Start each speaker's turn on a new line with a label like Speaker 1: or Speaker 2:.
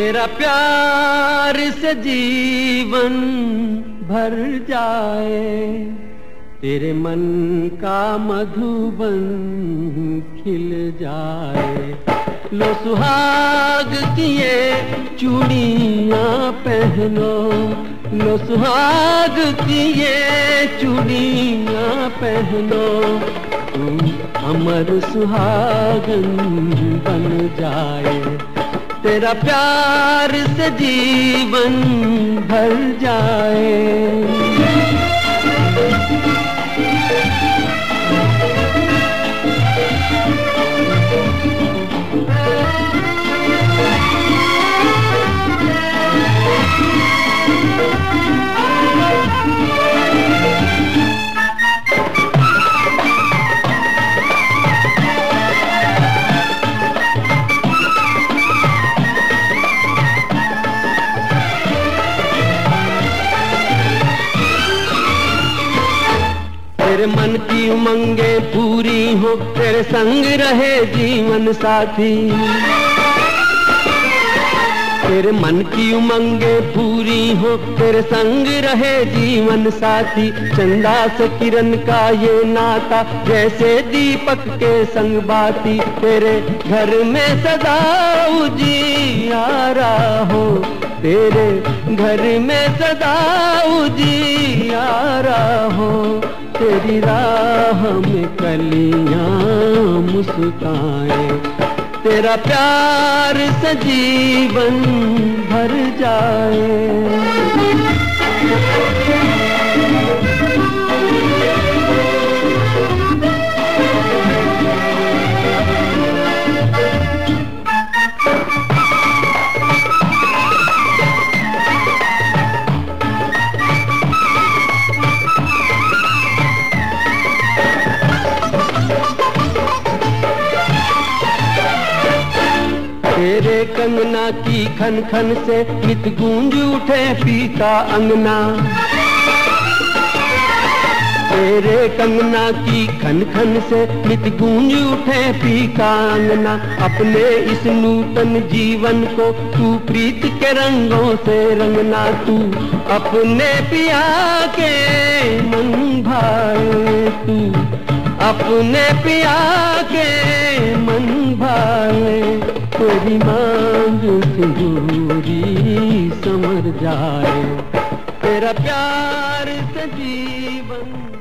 Speaker 1: तेरा प्यार से जीवन भर जाए, तेरे मन का मधुबन खिल जाए। लो सुहाग किए चूड़ियाँ पहनो, लो सुहाग किए चूड़ियाँ पहनो तुम अमर सुहागन बन जाए। तेरा प्यार से जीवन भर जाए। तेरे मन की उमंगे पूरी हो, तेरे संग रहे जीवन साथी। तेरे मन की उमंगे पूरी हो, तेरे संग रहे जीवन साथी। चंदा से किरण का ये नाता, जैसे दीपक के संग बाती। तेरे घर में सदा उजियारा हो तेरे घर में सदा उजियारा हो, तेरी राह में कलियाँ मुस्काए। तेरा प्यार सजीवन भर जाए। तेरे कंगना की खन खन से नित गूंज उठे पीता अंगना। तेरे कंगना की खन खन से नित गूंज उठे पीका अंगना। अपने इस नूतन जीवन को तू प्रीत के रंगों से रंगना तू। अपने पिया के मन भाए तू। अपने पिया के मन भाए तेरी मांग सिंदूरी समर जाए। तेरा प्यार से जीवन